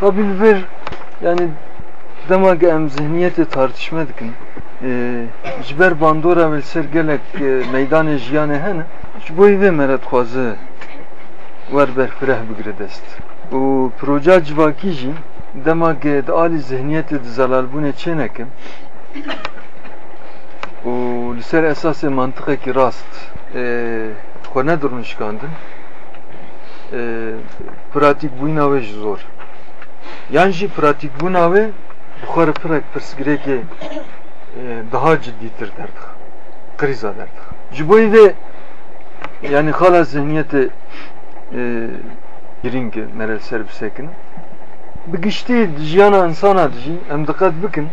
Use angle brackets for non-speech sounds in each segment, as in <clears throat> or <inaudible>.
Tabi bir yani demek em zihniyeti tartışma dikin. E, jiber bandora vel ser gelek e, meydan jiyane hene. Ji boî vê me re dixwaze wer berfireh bigire dest. û proja civakî jî dema ge di alî zihniyetê di zelalbûnê çê nekin û li ser esasê mantiqekî rast xwe nedirnişkandin pratikbûna wê ji zor yan jî pratikbûna wê bi xwe re pirek pirsgirêkê daha ciddîtir derdixe krîza derdixe ji bo vê yani xala zihniyetê girîng mere ser bisekin. Bi giştî jiyana insana dijî em diqet bikin.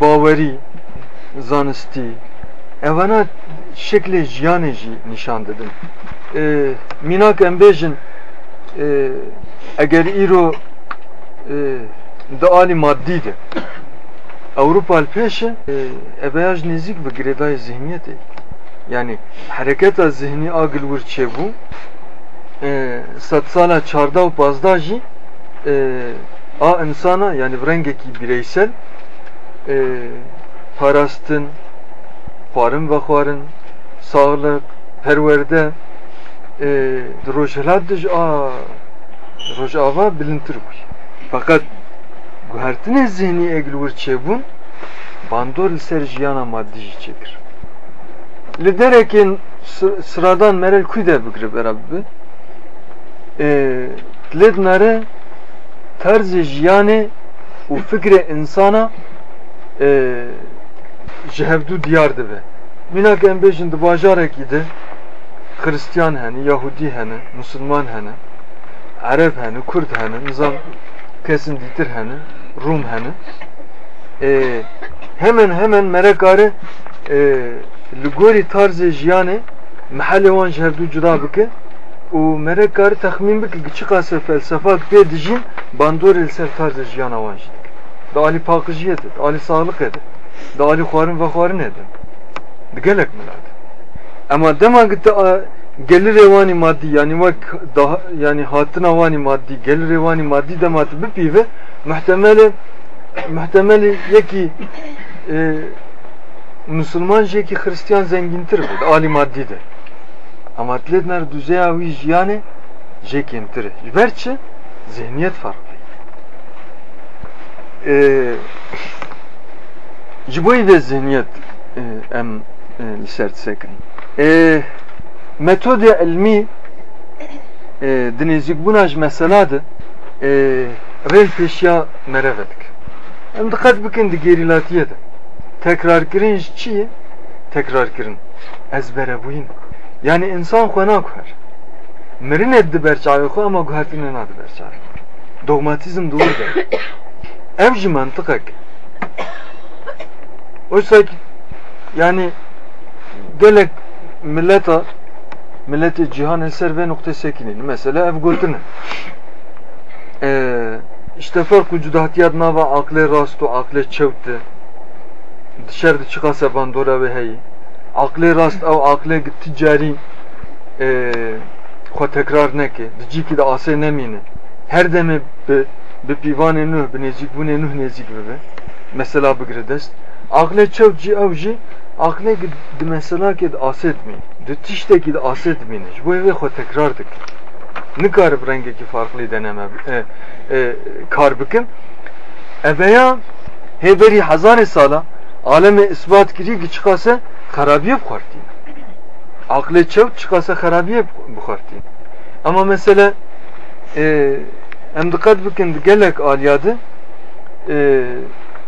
Bawerî zanistî. Evana şeklê jiyanê jî nîşan didin mînak em eger îro di alî maddî de Avrupa pêşe eveya ji nêzik bi girêdayê zihniyetê yani hareketa zihni agil wir çêbû sed sala çarda û pazda jî a insana yani rengekî bireysel parastin xwarin vexwarin sağlık perwerde di rojhilat de ji a rojava bilintir bûye fakat guhertinê zihnî egil wir çêbûn bandor li ser jiyana maddî jî çêkir sıradan merel kuy de bigire beraber led nare tarzı jiyanê û fikrê insana ji hevdû diyar dibe. Mînak em bêjin di Hristiyan hene, Yahudî hene, Müslüman hene, Arab hene, Kurd hene, nizam kesin dîtir hene, Rum hene. E, hemen hemen merekare e, li gorî tarzê jiyanê mehelê wan ji hevdû cuda bike û merekare texmîn bike ki çi qase felsefak pê dijîn bandorê li ser tarzê jiyana wan jî dike. Di alî paqijiyê de, di alî sağlıkê de, di alî xwarin vexwarinê de. Di gelek milad. Ama dema gitti gelir evani maddi yani vak daha yani hatına vani maddi gelir evani maddi dematı bir pive muhtemeli muhtemeli yeki e, Müslüman ki Hristiyan zengintir bu ali maddi de. Ama atletler düzey avi yani jekintir berçe zihniyet farklı. E, jiboy ve zihniyet e, em e, sert sekin e, metod ilmi e, dinizlik bunaj meseladı e, rel peşya merevedik. Hem dikkat bikin di gerilatiye de. Tekrar kirin çiye? Tekrar kirin. Ezbere buyin. Yani insan kona kuher. Merin eddi berçayı ku ama guhertinin adı berçayı. Dogmatizm doğru da. <coughs> Evci mantıkak. Oysa ki yani gelek milleta milleti cihan eser ve nokta sekinin mesela ev gotine ee, işte fark vücuda hatiyat nava akle rastu akle çevti. Dışarıda çıkasa bandora ve hey. Akle rast av akle ticari e, ko tekrar neke dici ki de ase nemine her deme be be pivane nuh be nezik bu ne nuh nezik be mesela bigredest akle çevci avji akle di mesela ki aset mi di tişte ki aset mi bu eve xo tekrar dik nikar rengeki farklı deneme e, e, kar eveya heberi hazar sala aleme isbat kiri ki çıkasa karabiye bukhartin akle çev çıkasa karabiye bukhartin ama mesela e, em dikkat gelek aliyadı e,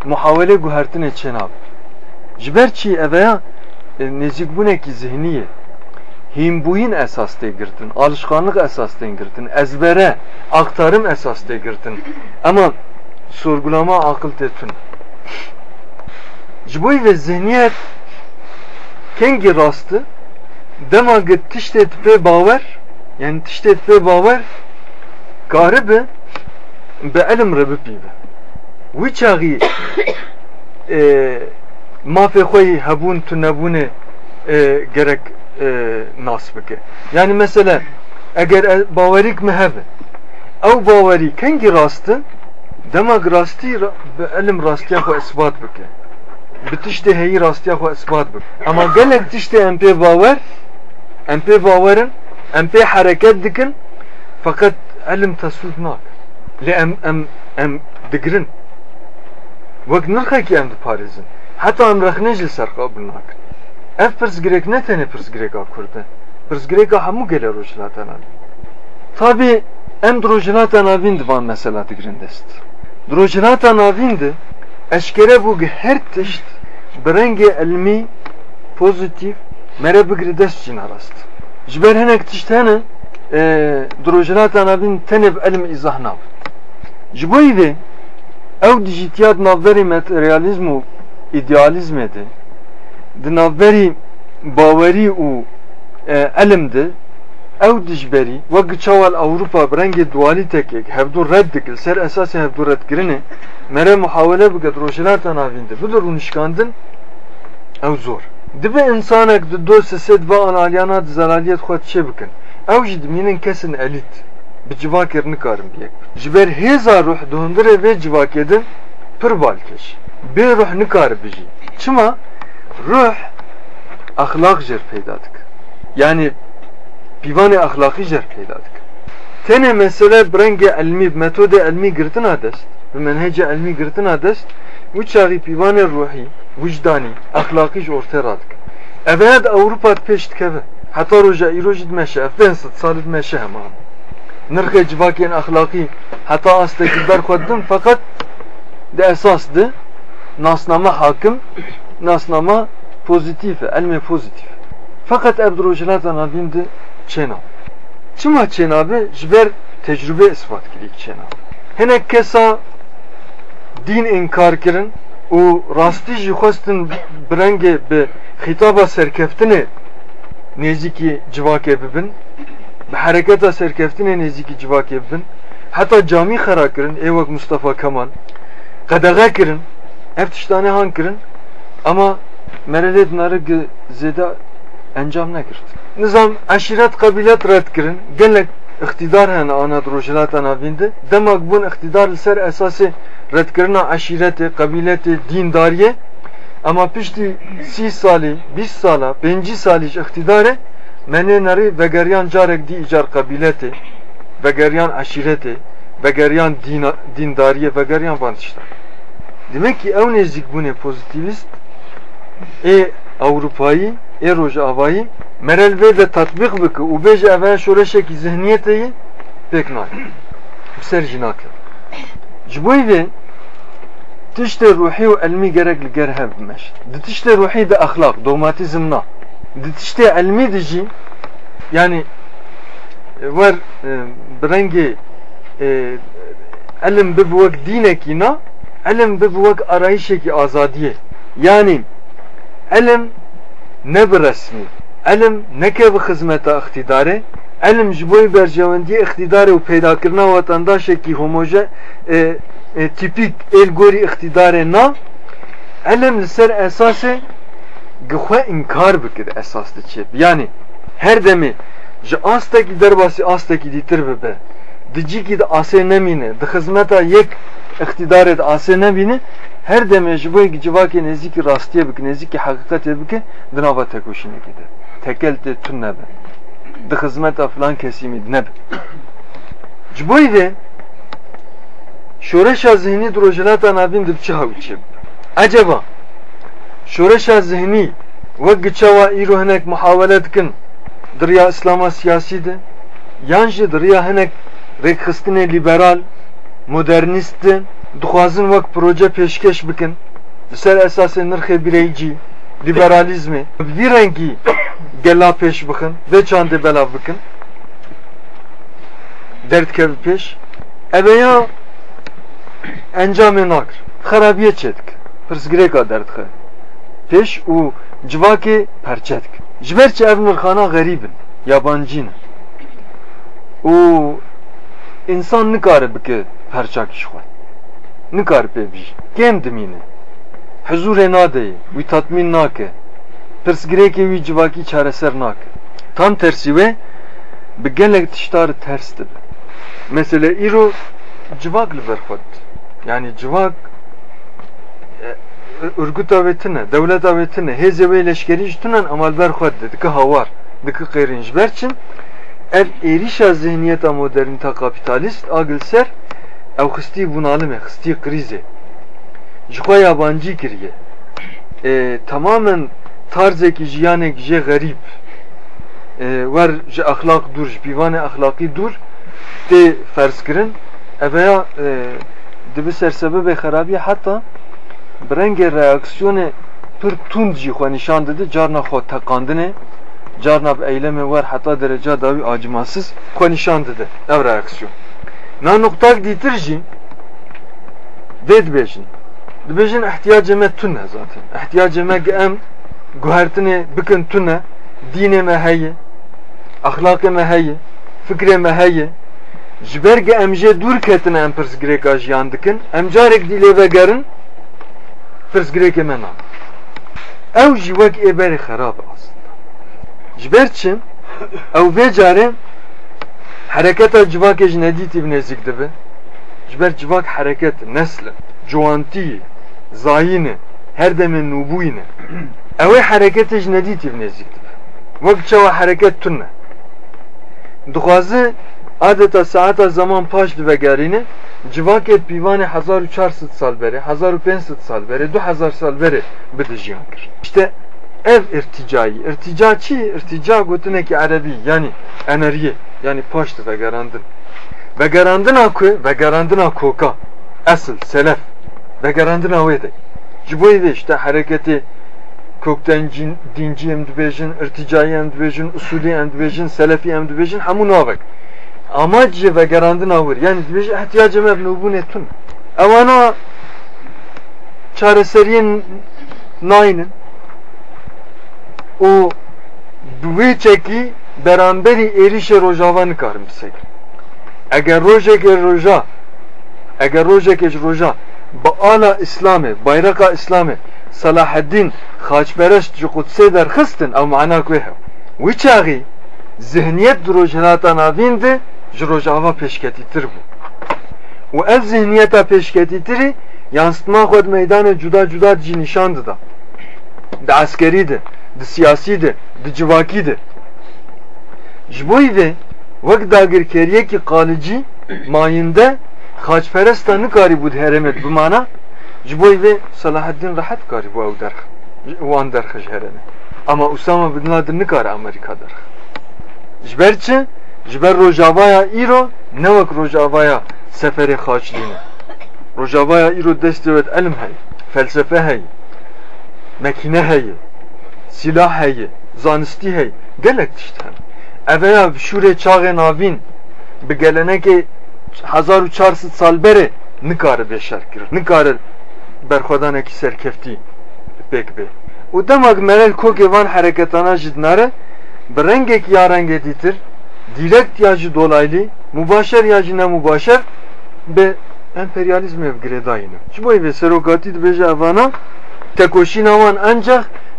muhavele guhertine çenab Jiberçi eveya e, nezik buneki zihniye himbuyin esas girtin, alışkanlık esas girtin, ezbere, aktarım esas girtin. Ama sorgulama akıl tetun. Jiboy ve zihniyet kengi rastı dema git tiştet pe baver yani tiştet pe baver garibe be elim rebi pibe. Wiçağı e, ما في خوي هبون تنبون جرك آه، آه، ناس بك يعني مثلا اگر باوريك مهب أو باوري كنجي راستن دماغ راستي علم راستي اخو اثبات بك بتشتي هي راستي اخو اثبات بك اما قالك تشتي ام بي باور ام بي باورن ام بي حركات دكن فقط علم تسود ناك لأم ام ام دقرن وقت نخاكي ام دو بارزن heta em rexnê ji ser qabil nakin ev pirsgirêk ne tenê pirsgirêka Kurd e pirsgirêka hemû gelê rojhilata navî tabi em di rojhilata navîn divan mesela digirin dest di rojhilata navîn de eşkere bû her tişt bi rengê elmî pozitif mere bigire dest jîna rast ji ber hinek tişt hene di rojhilata navîn tenê bi elm îzah nav. Ji bo vê ew dijîtiyat navberî materyalizm û idealizmê de di navberî bawerî û elim de ew dijberî wek çawal Ewropa bi rengê dualîtekek hevdû red dikil. Ser esasê hevdû redkirinê mere muhawele bike di rojhilata navîn de bidir û nişkandin ew zor. Dibe insanek di do sesê dibe analyana di zelaliyet xwe çê bikin? Ew jî dimînin kesin elît bi civakê nikarin biyek ji ber hêza ruh di hundirê vê civakê din pir balkeş bê ruh nikar bijî çima ruh ahlak jer peyda dik yani pîvanê ahlakî jer peyda dik tenê mesele bi rengê elmî metodê elmî girtina dest. Bi menhecê elmî girtina dest. Wî çaxî pîvanê ruhî vicdanî ahlakî ji ortaya radik ev di Ewropa pêş dikeve heta roja îro jî dimeşe ev pênc sed salî dimeşe hema nirxê civakên ahlakî heta astekî berxwedin fakat de esas di nasnama hakim nasnama pozitif elmi pozitif. Fakat navîn de çena çima çena be ji ber tecrübe ispat kirî çena hinek kesa din inkar kirin û rastî jî xwestin bi rengê bi xîtaba serkeftinê nêzîkî civakê bibin bi hereketa serkeftinê nêzîkî civakê bibin heta camî xera kirin wek Mustafa Kemal qedexe kirin ev tiştanê han kirin ama merelê dinarı zêde encam negirt nizam eşiret kabilet red kirin gelek iktidar hene ana rojilata navîn de demek bûn iktidar ser esasê redkirina eşîretê kabiletê dîndariyê ama piştî sî salî bîst sala pêncî salî ji iktidarê menê nerî vegeriyan carek dî îcar kabiletê vegeriyan eşîretê vegeriyan dîndariyê vegeriyan van tiştan demek ki ew nêzik bûnê pozitivist? Ê Avrupayî ê Rojavayî merel vê de tatbîq bike û bêje ev şoreşekî zihniyetê yê pêk nake bi ser jî nake ji bo vê tiştê ruhî û elmî gerek li ger hev bimeş di tiştê ruhî de axlaq dogmatizm na di tiştê elmî de jî yani wer bi rengê elim bibe wek elim bibe wek arayişekî azadiyê yani elim ne bir resmi? Elim ne ke bi xizmeta iktidarê elim ji bo berjewendiyê iktidarê û peydakirina wetandaşekî homoje e, e, tipik elgorî iktidarê na elim li ser esasê gixwe inkar bikir esas diçe yani her demê ji astekî derbasî astekî dîtir bibe di cîkî de asê nemîne di xizmeta yek iktidarê de asê nebîne her demê ji bo civakê nêzîkî rastiye bike nêzîkî heqîqetê bike di nava tekoşînekê de tekel tê tun nebe di xizmeta filan kesimî nebe vê şoreşa zihnî di rojilata navîn di çi hewçe acaba şoreşa zihnî wek giçawa îro hinek muhawele dikin diriya İslama siyasî de yan jî diriya hinek rêkxistinê de dixwazin wek proje pêşkeş bikin. Ser esasê nirxê bireycî liberalizmê vî rengî gela pêş bixin vê çandê belav bikin. Derdkevî pêş eveya encamê nakir xerabiye çêdik pirsgirêka derdxe pêş û civakê perçe dik ji ber çi ev nirxana gerîbin yabancî ne. Û insan bike perçakî ji xwe nikar pê bîj kêm dimîne hezûrê nadeyê wî tatmîn nake pirsgirêkê wî civakî çareser nake tam tersî wê bi gelek tiştar ters dibe mesela îro civak li ber xwe yani civak örgüta ve tine, devleta ve tine, heze ve leşkeri jitunan amal ber xwe dike havar, dike qeyrin ji ber çin ev êrişa zihniyeta modernita kapitalist agil ser ev xistî bunalime, xistî krize ji xwe yabancî kiriye e, tamamen tarzekî jiyanek jê garîb e, wer ji axlaq dur ji pîvanê axlaqî dur. Tê ferskirin eveya e, dibi sersebebê xerabiye heta bi rengê reaksiyonê pir tund jî xwe nîşan dide carna xwe teqandinê carna bi eylemê wer heta dereca dawî acımasız xwe nîşan dide. Ev reaksiyon na noktak dîtir jî dê dibêjin dibêjin ihtiyacê me tune zaten? İhtiyacê me ge em guhertinê bikin tune dînê me heye axlaqê me heye fikrê me heye. Ji ber ge em jê dûr ketine em pirsgirêka jiyan dikin em carek dîlê vegerin pirsgirêkê me nan ew jî wek êberê xerab aslında ji ber çi vê hereketa civakê ji nedîtî bi nêzik dibe ji ber civak hereket nesle ciwantiyê zayîne her demê nûbûyîne <clears throat> ew ê hereketê ji nedîtî bi nêzik dibe wek çawa hereket tune dixwaze adeta saata zaman paş divegerîne civakê pîvanê 1400 sal bere 1500 sal bere 2000 sal bere bide jiyan kir. İşte ev irticayı irtica çi? İrtica gotinekî erebî yani eneriye yani paş divegerandin vegerandina ku vegerandina koka asıl selef. Vegerandina wê de ji bo vê işte hareketi kökten dinci em dibêjin irticayî em dibêjin usulî em dibêjin selefî em dibêjin hemû navek amacı ve garandın avır. Yani bir ihtiyacım hep nubun etun. Evana çareseriyen nayının o duve çeki beramberi erişe rojavan karım bisek. Eğer rojeke roja eğer rojeke roja ba ala İslam'ı, bayraka İslam'ı Salahaddin Haçpereş Cukutse der xistin ev mana kuhe. Wiçağı zihniyet drojhelata navinde ji rojava pêşketîtir bû û ev zihniyeta pêşketîtirî yansıtma xwe di meydanê cuda cuda jî nîşan dida di de di de di de Ji bo îvê wek dagirkeriyekî qalicî mayînde xaçperesta nikarî bû heremet bimana ji bo îvê Selaheddin Rehet karî bû ew derx wan derxij. Ama Usama Bin Laden nikare Amerika derx. Ji ber rojavaya îro ne wek rojavaya seferê xaçlîne. Rojavaya îro destê wet elm heye, felsefe heye, mekîne heye, silah heye, zanistî heye, gelek tişt hene. Evveya şure çağı navin, bi geleneke hazar u çarsıt sal bere, nikare beşer kir, nikare berxodaneki serkefti pek be. U demak melel koke van hareketana jidnare, bi rengek yarenge ditir, direkt yacı dolaylı, mübaşer yacı ne mübaşer be emperyalizm ev gredayını. Şu boy ve serokati de beje avana tekoşin avan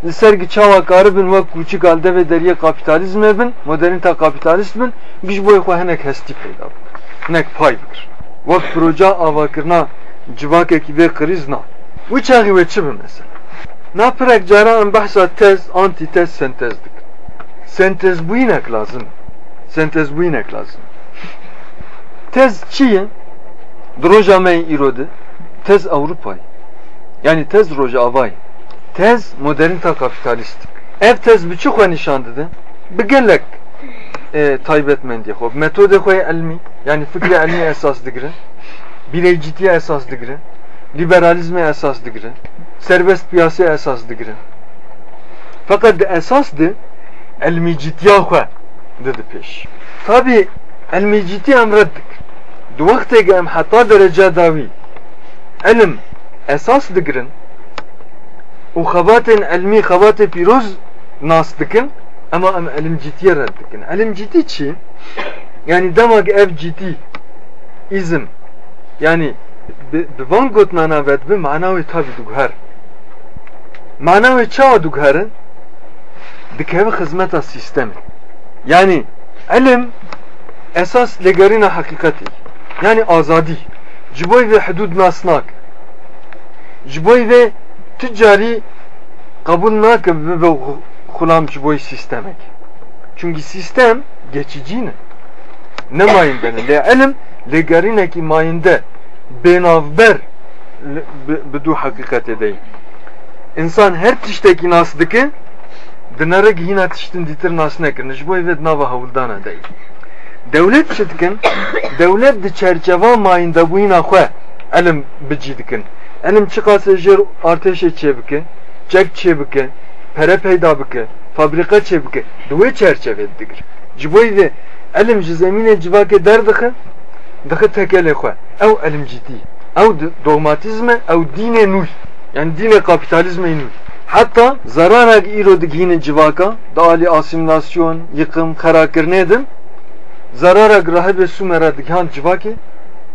ancak sergi çava karibin ve küçük halde ve deriye kapitalizm evin, modernita kapitalizmin giş boy ko henek hesti peyda. Nek pay bir. Vak proje avakırna civak ekibe krizna. Bu çağı ve çibi mesela. Na prek cara bahsa tez, antitez. Sentez bu inek lazım sentez bu inek lazım. Tez çiye droja me irode tez Avrupa'yı. Yani tez roja avay. Tez modernita kapitalist. Ev tez biçik ve nişandıdı. Bigelek e, taybetmen diye xob. Metode xoy elmi. Yani fikri elmi esas digre. Bileycitiye esas digre. Liberalizme esas digre. Serbest piyasaya esas digre. Fakat esas de elmi ciddiya xoy dedi peş. Tabi elmiciti emrettik. Du vakti em hatta derece davi ilim esas dikirin u xabatin ilmi xabatê pîroz nas dikin ama em elim ciddiye red dikin. Elim ciddi çi? Yani demek ev ciddi izm yani bi van gotnana ved bi manavi tabi dugher. Manavi çawa dugherin dikeve hizmeta sistemi. Yani ilim esas legarina hakikati yani azadi jiboy ve hudud nasnak jiboy ve ticari kabul nakı ve kulam jiboy sistemek çünkü sistem geçici ne? Ne mayindene le ilim legarina ki mayinde benavber bidu hakikat edeyim. İnsan her tişteki nasdiki dinara gihina tiştin ditir nas nekir jiboy ve nava havuldana değil devlet şidkin devlet di çerçeva mayında bu ina xwe elim bicî dikin elim çıkası jir arteşe çebike çek çebike pere peyda bike fabrika çebike duve çerçeve bo ve elim ji zemînê civakê derdixin dixi tekelê xwe. Ew elim cidî ew dogmatizme ew dînê nû yani dînê kapitalizmê nû Hatta zararak îro digihînin civaka da alî asimilasyon, yıkım, xerakirnê din zarara rahibe sumera dikhan civaki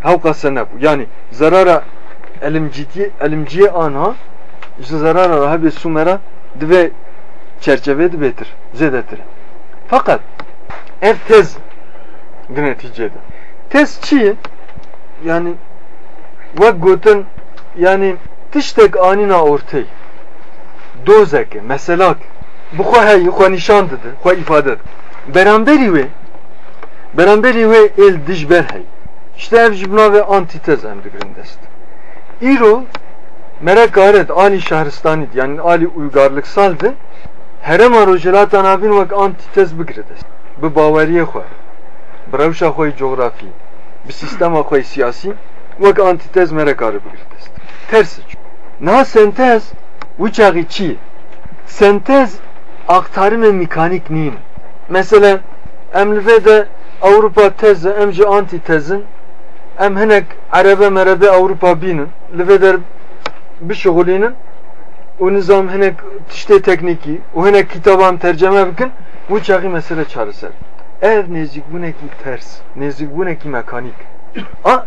havka senep yani zarara elimciye anha işte zarara rahibe sumera dve çerçeve dibetir zedetir. Fakat ev tez neticede tez çi? Yani ve goten yani tiştek anina ortay dozeke meselak. Bu heyî xwe nîşan dide xwe ifade beramberi ve Beramberi ve el dijber hey. İşte ev jibna ve antitez emrigirindest. İro merek garet Ali şehristanid yani Ali uygarlık saldı. Herem arojelatan abin vak antitez bigridest. Bu bavariye xwe. Bravşa xwe coğrafi. Bir sistema xwe siyasi vak antitez merek arı bigridest. Tersi. Na sentez uçağı çi. Sentez aktarım mekanik nin. Mesela emlive de Avrupa teze em ji anti tezin em hinek Arebe merebe Avrupa binin li veder bişuğulinin o nizam hinek tişte tekniki o hinek kitaban tercüme bikin bu çağı mesele çağrısel ev nezik bu neki ters nezik bu neki mekanik. A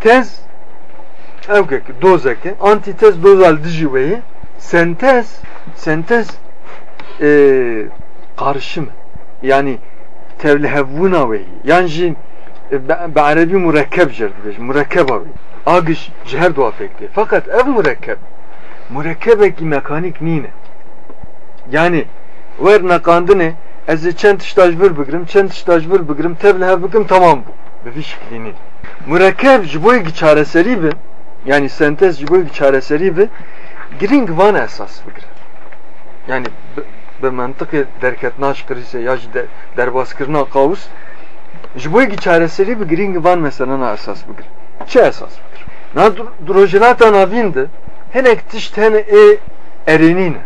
tez evkeki dozeki antitez dozal dijiveyi sentez sentez e, karışım yani tevlihevuna ve yani بعربی مرکب جرد بیش مرکب آوی آگش جهر دو افکتی fakat ev mürekkep mürekkebeki mekanik nine yani ver nakandını ez çent iştaj bir bigrim çent iştaj bir bigrim tevle hev bigrim tamam bu bir şeklini mürekkep jiboy çareseri bi yani sentez jiboy çareseri bi giring van esas bigir yani به منطق درکتناش کریسه یا دربازکرنا قاوس Жбойги чараселӣ бигиринги ван месалан асас бигир чӣ асас бигир на дурожината навинда ҳенек тишт ҳен э эринина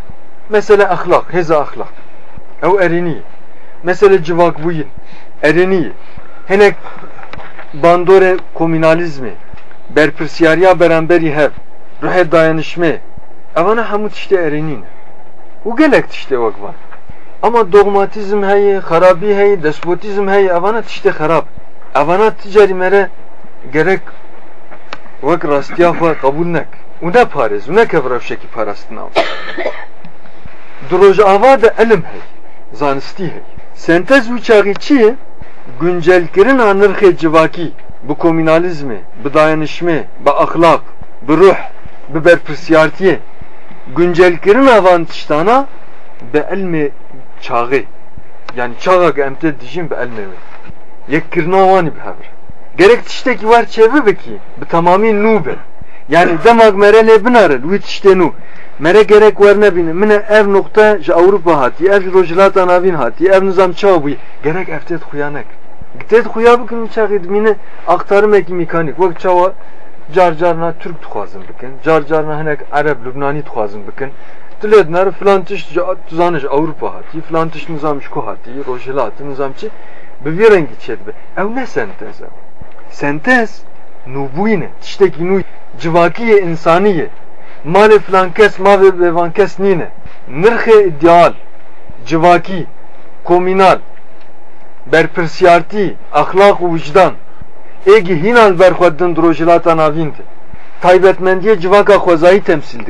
месала ахлақ ҳеза ахлақ ав эриние mesele civak buyin, ereni, henek bandore komünalizmi, berpirsiyariya beremberi hev, ruhe dayanışme, evana hamut işte erenin. U gelek işte vakvan. Ama dogmatizm heyi, harabi heyi, despotizm heyi, avana tişte harap. Avana ticari mere gerek vak rastiya xwe kabul nek. U ne parez, u ne kevrevşekî parastina. <coughs> Droj ava de elim hey, zanistî hey. Sentez çaxî çi ye? Güncelkirina nirxê civakî, bi komünalizmê, bi dayanışmê, bi axlaq, bi ruh, bi berpirsiyartiyê, güncelkirin avan tiştana be elmi çağı. Yani çağa emte dijin be elmi yek kirna vani be haber gerek tişteki var çevi beki be tamami nu be. Yani <laughs> demak merele binarel vi tişte nu. Mere gerek var ne bine. Mine ev nokta ji Avrupa hati ev rojilat anavin hati ev nizam çağı bu gerek eftet xuyanek Gittet xuya bikin çağı mine aktarım eki mekanik. Vak çağı car carna Türk dixwazin bikin car carna hinek Arab Lübnanî dixwazin bikin Diled ner filan tiş zanış Avrupa hati filan tiş nizam şku hati rojela hati nizam çi bi vî rengî çêdibe ew ne sentez ew sentez nûbûyîne tiştekî nû civakiyê insaniye. Malê filan kes mavê bêvan kes nîne nirxê ideal civakî komînal berpirsiyartî axlaq û vicdan. Egi hinan berxwedin drojilata navîn de taybetmendiye civaka xwezayî temsil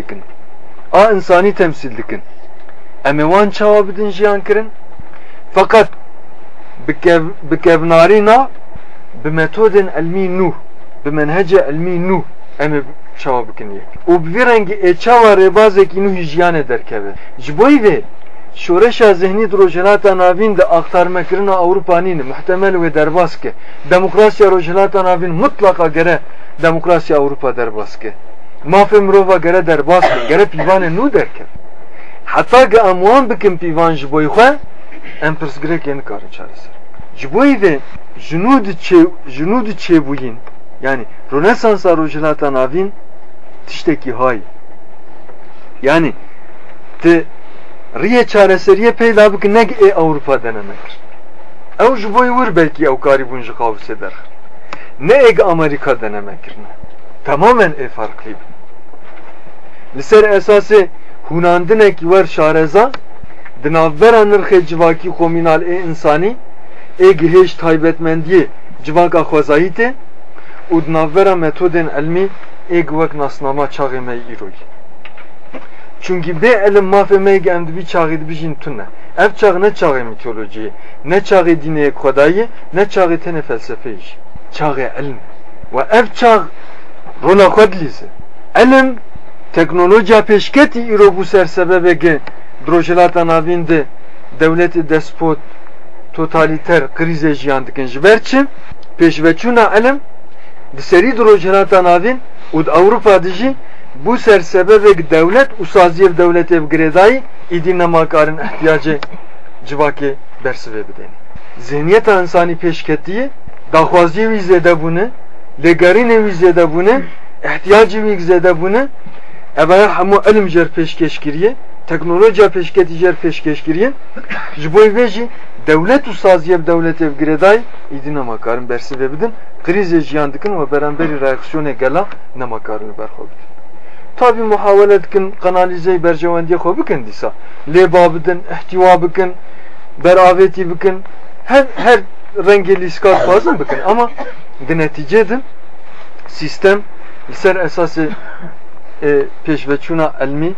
a insanî temsil dikin em ê wan çawa bidin jiyan kirin? Fakat bikevnarina bi metodin ilmi nu bi menhece ilmi nu em çava bikin yek. Û bi vî rengî ê çawa rêbazekî nû hîjiyanê derkeve. Ji bo vê şoreşa zihnî rojhelata navîn de aktarmekirina Ewropanî muhtemel wê derbas ke. Demokrasiya rojhelata navîn mutlaka gere demokrasiya Ewropa derbas ke mafê mirova gere derbas ke gere pîvanê nû derkev heta ge em wan bikin pîvan ji bo xwe em pirsgirêkê nikarin çareser ji bo vê ji nû di çêbûyîn yani Rönesansa rojhelata navîn tiştekî hay. Yani te riye peyda neg ê Ewropa denemekir ew ji bo wir belkî ew karî bûn ji qawsê derxin ne êg Amerika denemekirine tamamen farqlî bin li ser esasê hûnandinekî wer şareza di navbera nirxê civakî komînal ê insanî ê gihêj taybetmendiyê civaka xwezayî tê û di navbera metodên elmî wek nasnama çaxê me çünkü bê elim mafê me em dibî çaxê dibijîn tune ev çax ne çaxê mitolojiyê ne çaxê dînê xwedayî ne çaxê tenê felsefeyî çaxê elm. Ve ev çax rola xwe dilîze elim teknolojiya pêşketî îro bû ser sebebeke drojilata navîn de devletê despot totaliter krizê jiyan dikin ji. Ber çi pêşveçûna elim di serî drojilata navîn û di Ewropa de jî bu ser sebebek devlet û saziyev devletê bi girêdayî îdî nemakarin ihtiyacê civakê bersivê bidên zihniyeta insanî pêşketiyê daxwaziyê wî zêdebûne lêgerînê wî zêdebûne ihtiyacê wî zêdebûne evaya hemû elim jer pêşkeşkiriye teknolojiya pêşketî jer pêşkeşkiriye ji bo vê jî devlet û saziyev devletê bi girêdayî îdî nemakarin bersivê bidin. Krizê jiyan dikin ve beramberî reaksiyonê gela nemakarin berxwe bidin. Tabi muhavele dikin kanalize bercevendiye xwe bikin dîsa. Lêba bidin ihtiva bikin beravêtî bikin her her rengê lîskar xwazin bikin. Ama di neticê din sistem ser esasê e, pêşveçûna elmî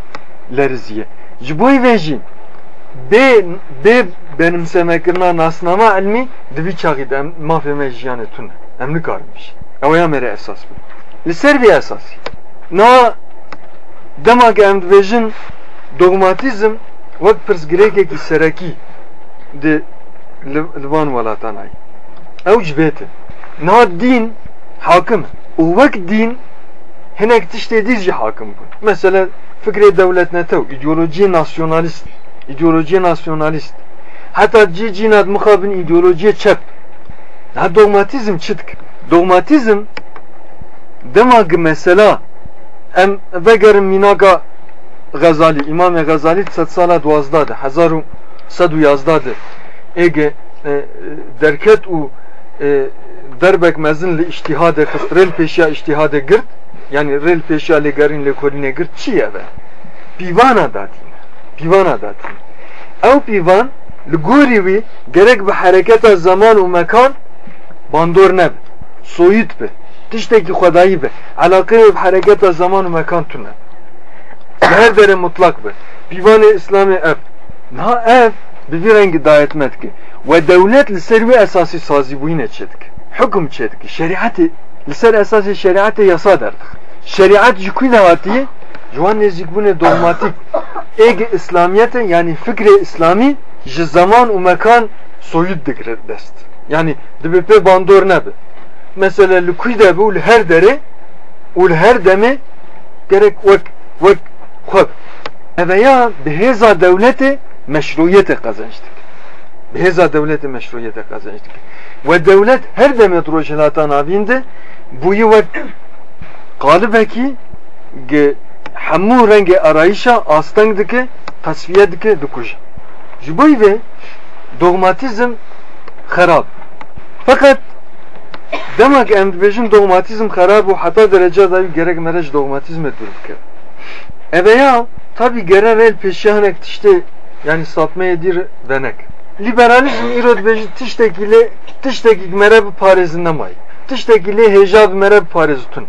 leriziye ji bo vê jî bê bê benimsemekirina nasnama elmî di vî çaxî de em mafê me jiyanê tune. Em nikarin bîjî ew ya mere esas bin li ser vê esasî na dema ke em dibêjin dogmatizm wek pirsgirêkekî serekî di li van welatan ayî ew ji niha dîn hakim û wek dîn hinek tiştê dîz jî hakim bûn mesela fikrê devlet netew îdeolojiyê nasyonalist îdeolojiyê nasyonalist. Heta cî cîna mixabin îdeolojiyê çep ha dogmatizm dikir dogmatizm dema mesela em vegerin mînaka Gazali, İmam Gazali sed sala duwazda de hezar û sed û yazda de êge derket û derbek mezin li iştihade xist rêl pêşiya iştihade girt yani rêl pêşiya lêgerîn lêkolînê girt çi ye ve pîvana datîne pîvana datîne ew pîvan li gorî wî gerek bi hereketa zaman û mekan bandor nebe soyut be. Tiştekî xwedayî be. Alaqeyê bi hereketa zaman û mekan tune her dere mutlak be. Pîvanê İslamê ev. Na ev bi vî rengî dayetme dike ve devlet li ser wê esasî sazîbûyînê hukm çê dike şeriatê li ser esasê şeriatê yasa derdik. Şeriat ji kû ne hatiye ji wan nêzîkbûnê dogmatik. <laughs> Êgê İslamiyetê yani fikrê İslamî ji zaman û mekan soyut dikire dest. Yani dibe pê bandor nebe mesela kûy de li her dere li her demê gerek wek wek xwe eveya bi hêza devletê meşruiyetê devletê meşruiyetê qezanç dike ve devlet her demet rojhilata navîn de bûyî wek qalibekî hemû rengê arayişa asteng dike tasfiye dike dikuje ji bo vê dogmatizm xerab fakat demek em dibêjin dogmatizm xerab û heta derece da gerek mere ji dogmatizmê dûr bike eveya tabi gere rel pêşiyanek tiştê yani sapmaya dir venek liberalizm îro dibêjin tiştekî lê tiştekî mere bi parêzin nemayî tiştekî lê hêja bi mere bi parêz tune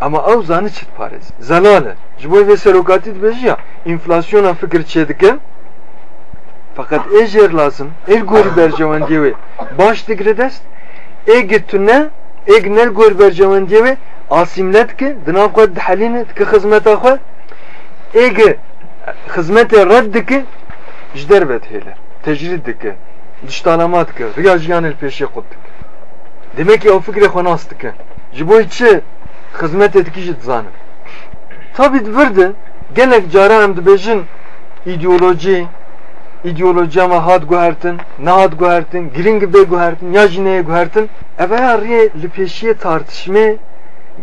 ama ew zanî çi parêz zelal e ji bo vê serokatî dibêjî ya enflasyona fikir çê dikin Fakat ejer lazım. El gori bercevendiye ve baş digre dest. E gitune e gnel gori bercevendiye ve asimlet ki dınav kod haline ki hizmeta kod e hizmete redd ki jder bet hele. Tecrid dike. Diştalamat ki. Riyajiyan el peşe dike. Demek ki o fikre konas dike. Jibo içi hizmet etki jid zanım. Tabi verdi. Gelek cara em dibêjin ideoloji ideoloji ama hat guhertin, ne hat guhertin, giring be guhertin, ya jineye guhertin. Evaya riye li peşiye tartışme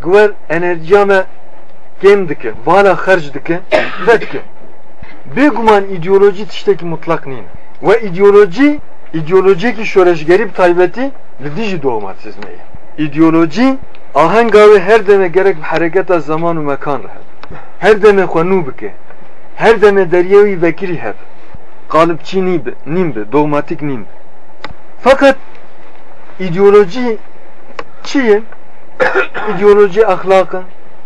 güver enerjiyame gem dike, vala harc dike, vedke. Beguman ideoloji tişteki mutlak neyine. Ve ideoloji, ideoloji ki şoreş gerip taybeti li diji doğmatizmeye. İdeoloji ahengavi her deme gerek hareketa zaman ve mekan rahat. Her deme bike. Her deme deryewî vekirî heb. Qalıpçı nîbe, nîmbe, dogmatik nîmbe. Fakat ideoloji çiye? <coughs> ideoloji ahlakı,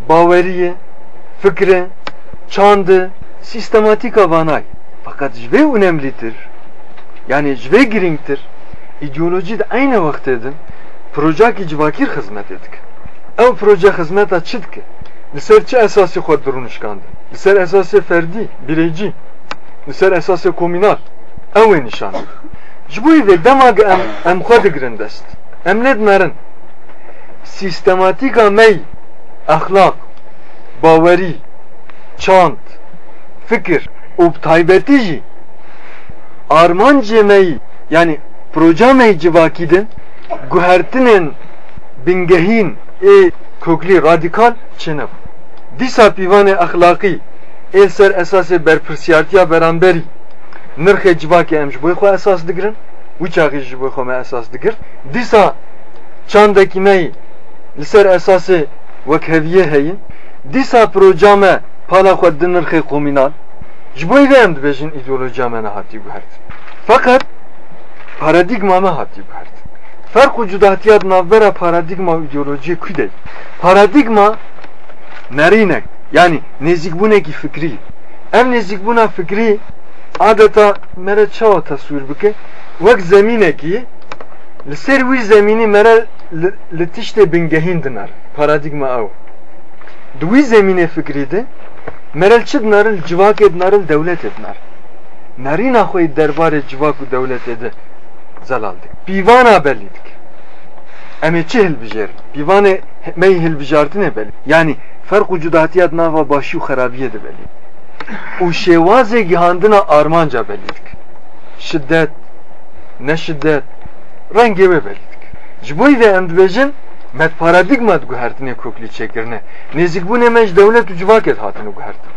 baveriye, fikre, çandı, sistematik avanay. Fakat jve önemlidir. Yani jve giringtir. İdeoloji de aynı vaktedir. Proje ki civakir hizmet edik. Ev proje hizmet açıd ki. Liser çi esası xwe dirûnişkandin? Liser esası ferdî, bireycî, liser esası komînal. Ew ê nîşan. Ji bo vê dema em em xwe digirin dest. Em lê dimerin. Sistematika mey, ahlak, bawerî, çand, fikir û taybetî meyî yani proje mey civakî din guhertinên bingehîn ê köklî radikal çinev. Dîsa pîvanê axlaqî ê ser esasê berpirsiyatiya beramberî nirxê civakê em ji bo xwe esas digirin çaxî ji bo xwe me esas digir. Dîsa çandekî me li ser esasê wekheviyê heyin. Dîsa proja me pala xwe di nirxê komînal ji bo vê em dibêjin îdeolojiya me nehatî guhert fakat paradigma me hatî guhert Fark û cudahatiya navbera paradigma û ideolojiyê ku de paradigma nerinek yani nezikbûnekî fikrî ev nezikbûna fikrî adeta mere çawa tasvir bike. Wek zemînekî li ser wî zemînî mere li tiştê bingehîn dinar paradigma ew di wî zemînê mere çi dinar li civakê dinar li dewletê dinar nerîna xwe derbarê civak û dewletê de zelal dik pîvana belî dik em ê çi hilbijerin pîvanê me hilbijartinê belî yani فرق و جداتیت ناوا باشی و خرابیه ده بلی و شواز گیهاندنا آرمانجا بلیدک شدت نه شدت رنگی به بلیدک جبوی و اندبجن met paradigma guhertine kokli çekirne. Nezik bu nemej devlet u civaket hatını guhertin.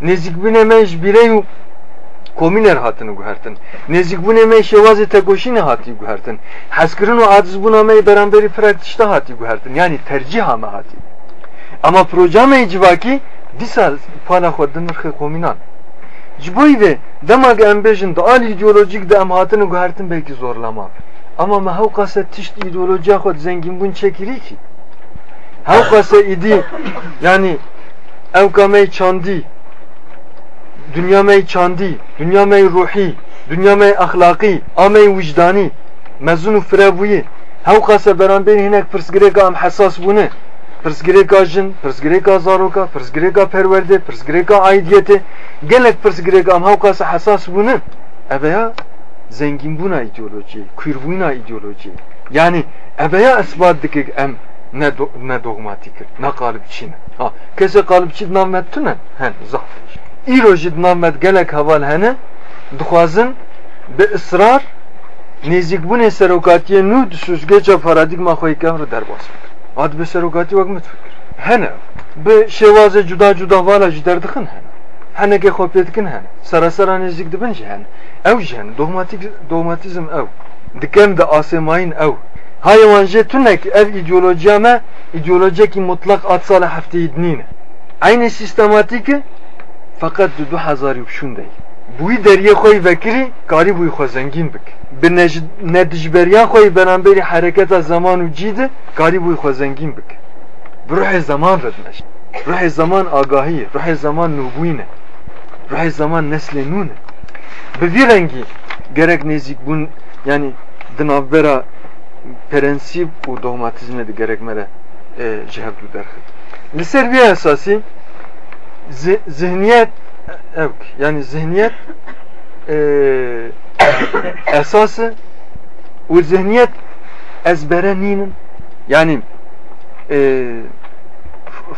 Nezik bu nemej birey kominer hatını guhertin. Nezik bu nemej şevazi tekoşine hati guhertin. Haskırın u aciz bu namey beraberi praktişte hati guhertin. Yani tercih hama hati. Ama projame civaki disa pana xwe din nirxê komînan. Ji bo vê dema ge em bêjin di al îdeolojîk de em hatine guhertin belkî zorlama. Ama me hewqa se tişt îdeolojiya xwe zengînbûn çekirî kî. Hewqa se îdî yani evka me çandî dünya me çandî, dünya me ruhî, dünya me ahlakî, a me vicdanî, mezun û firebûyî. Hewqa se beramberî hinek pirsgirêka em hesas bûne. pirsgirêka jin, pirsgirêka zaroka, pirsgirêka perwerde, pirsgirêka aidiyetê, gelek pirsgirêka em hewqa se hesas bûnin. Eveya zengînbûna îdeolojiyê, kûrbûna îdeolojiyê. Yani eveya isbat dike em ne do, ne dogmatik, ne ne. Ha, kese qalibçî namet tune, hen zaf. İro jî namet gelek heval hene, dixwazin bi ısrar nêzîkbûnê serokatiyê nû di süzgeça paradigma xwe kevr derbas. Ad bi serokatî wek mit fikir. Hene bi şêwazê cuda cuda vala jî derdixin hene. Henekê xwe pê dikin hene. Serasera nêzik dibin jî hene. Ew jî hene. Dogmatik dogmatizm ew. Dikem de asêmayîn ew. Hayvan jê tunek ev ideolojiya me ideolojiyekî mutlak ad sala hefteyî dinîne. Aynı sistematîke fakat du du hezarî şun dey. Bûyî deriyê xwe vekirî karî bûyî xwe zengîn bik. Bi nedijberiya xwe beramberî hereketa zaman de karî bûyî xwe zengîn bik. Bi ruhê zaman redmeş. Ruhê zaman ruhê zaman nûbûyîn e. Ruhê zaman neslê nûn e. Bi vî rengî gerek nezik bun yani dinavbera prensip û dogmatizme de gerek mere e, cihev du derxit. Li ser vî esasî zihniyet evk yani zihniyet e, <coughs> esası û zihniyet ezbere nînin yani e,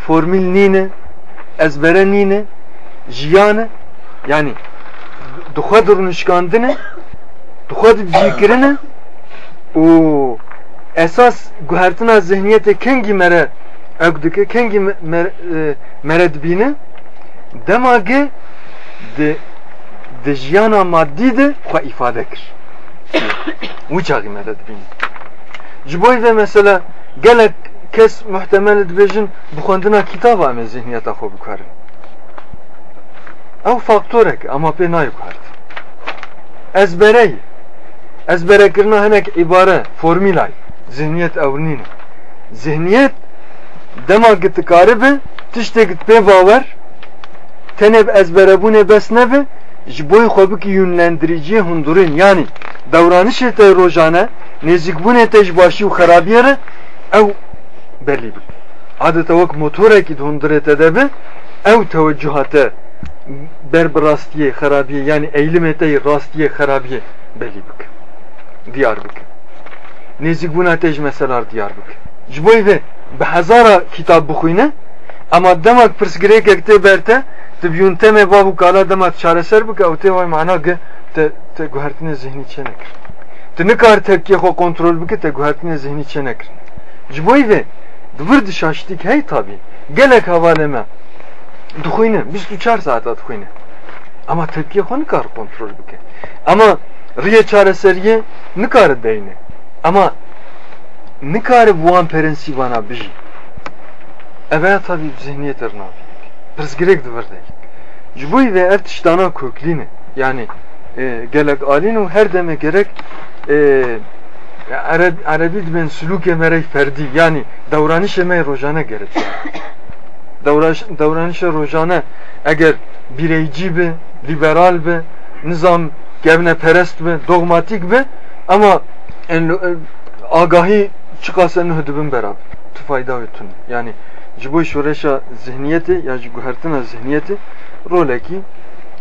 formül nîne ezbere nîne jiyanı yani duha durunuşkandını duha dicikirine o esas guhertina zihniyete kengi mere ögdüke kengi mere dibine demage de de jiyana maddi de xwe ifade kir. Wî çaxî mere dibîne ji bo ve mesela gelek kes muhtemel dibêjin bi xwendina kitaba em ê zihniyeta ew faktorek ama pê nayikart ezbereyî ezberekirina hinek ibare formîlay zihniyet ew zihniyet dema gitikaribe tiştekit pê bawer teneb ezberebûnê bes nebe ji boî xwe bikî yûnlendirîciye hundirîn yani davranişê te rojane nêzîkbûnê te ji başî û xerabiyê re ew bik adeta wek motorekî hundirê te de be ew teweccüha te berbrastiye harabiye yani eylim etey rastiye harabiye belibik. Diyarbık. Neziguna ateş meselar Diyarbık. Jboy ve behazara kitap bukhuyne ama demek pırs grek ekte berte tib yunteme babu kala demek çareser bika o tevay mana ge te te guhertine zihni çenek. Te ne kar tepkiye ko kontrol bike te guhertine zihni çenek. Jboy ve dvır dışaştik hey tabi. Gelek havaleme me dixwîne bîst û çar saeta dixwîne ama tepkiye xwe nikar kontrol bike ama rêyê çareseriyê nikare deyne ama nikare bi wan prensîbana bijî eveya tabi zihniyet rnavî pirsgirêk divir dey ji bo vê ev tiştana köklîne yani e, gelek alin û her deme gerek Arab, Arabi ben suluk merey ferdi yani davranış me rojane gerek davranış rojane eğer bireyci be liberal be nizam gevne perest be dogmatik be ama e, agahi çıkasa nühdübün beraber. Tu fayda yutun yani jibo şureşa zihniyeti ya guhertina zihniyeti roleki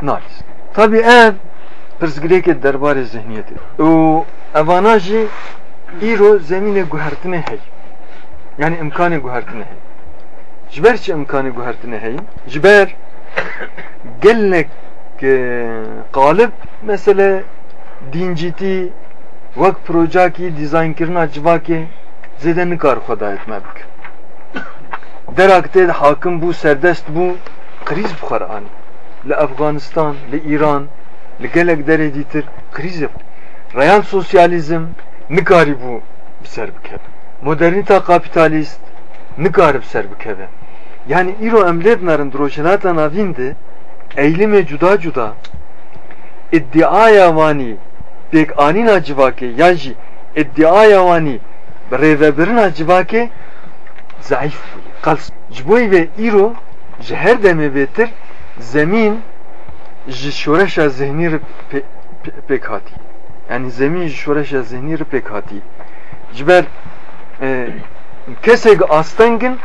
nalis tabi ev pirsgirêkê derbarê zihniyetê û evana jî îro zemînê guhertinê hey. Yani imkanê guhertinê hey ber çi imkanê guhertinê hey ji ber gelek qalib mesele dîncîtî wek projekî dîzaynkirina civakê zêde nikar xweda etme bike derak tê hakim bû serdest bû kriz bixwara anî li Afganistan li İran li gelek derê dîtir krîz real sosyalizm nikarî bû bi ser bikeve modernîta kapitalîst nikarî bi ser bikeve yani îro em lê binarin di rojhilata navîn de eğilimê cuda cuda iddiaya wanî pêkanîna civakê yan jî iddiaya wanî rêvebirina civakê zayıf bo vê îro ji her demê bêtir zemîn ji şoreşa zihnî re pêk hatî yani zemîn ji şoreşa zihnî re pêk hatî ji ber kesek astengin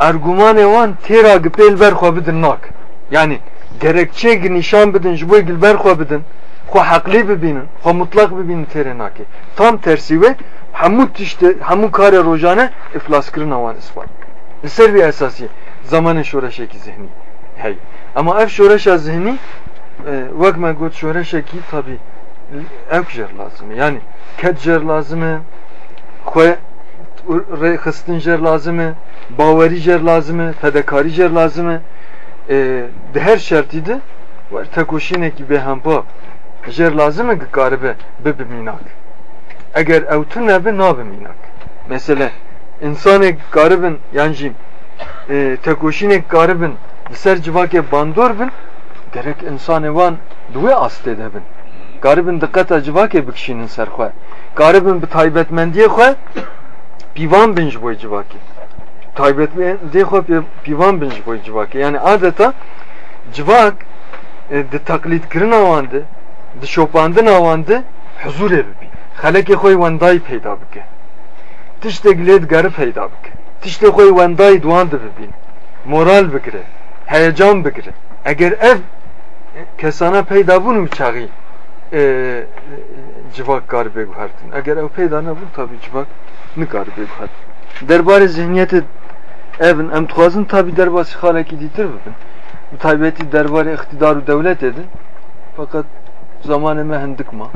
ergumanê wan têra gipêl ber xwe bidin nak yani gerekçe nişan bidin ji bo gilber xwe bidin xwe heqlî bibînin xwe mutlak bibînin têrê nakê tam tersî wê hemû tiştê hemû karê rojane iflaskirina wan ispat li ser vî esasî zamanê şoreşekî zihnî hey ama ev şoreşa zihnî وەک me got şoreşekî tabi ev jer lazım yani ket jer lazım xwe xistin jer lazım bawerî jer lazım fedekarî jer lazım di her şertî de tekoşînekî bêhempa jer lazım e karibe bibi mînak eger ew tu nebe nabe mînak mesela insanê karibin yan jî tekoşînek karibin li ser civakê bandor bin gerek insanê wan di wê astê de bin. Garibin diqeta civakê bikişînin ser xwe. Garibin bi taybetmendiyê xwe pîvan bin ji bo civakê taybetmendiyê xwe pîvan bin ji bo civakê yani adeta civak di taklîdkirina wan de dişopandın avandı huzur evi bi. Haleke koy vandayı peyda bike. Tişte giled garı peyda bike. Tişte koy vandayı duan da bibin. Moral bikire. Heyecan bikire. Eğer ev kesana peyda bunu çağı e, civak garbe guhartin. Eğer ev peyda ne bu tabi civak ne garbe guhartin. Derbarı zihniyeti evin em tuhazın tabi derbası haleki ditir bibin. Taybeti derbarı iktidaru devlet edin. Fakat zamanı mehendik ma.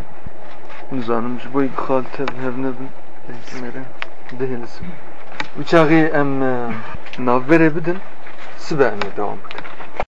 Nizanım bu iki halte her ne bin. Eğitimlerin değiliz. Uçağı em e, nav verebidin. Sibe devam bike.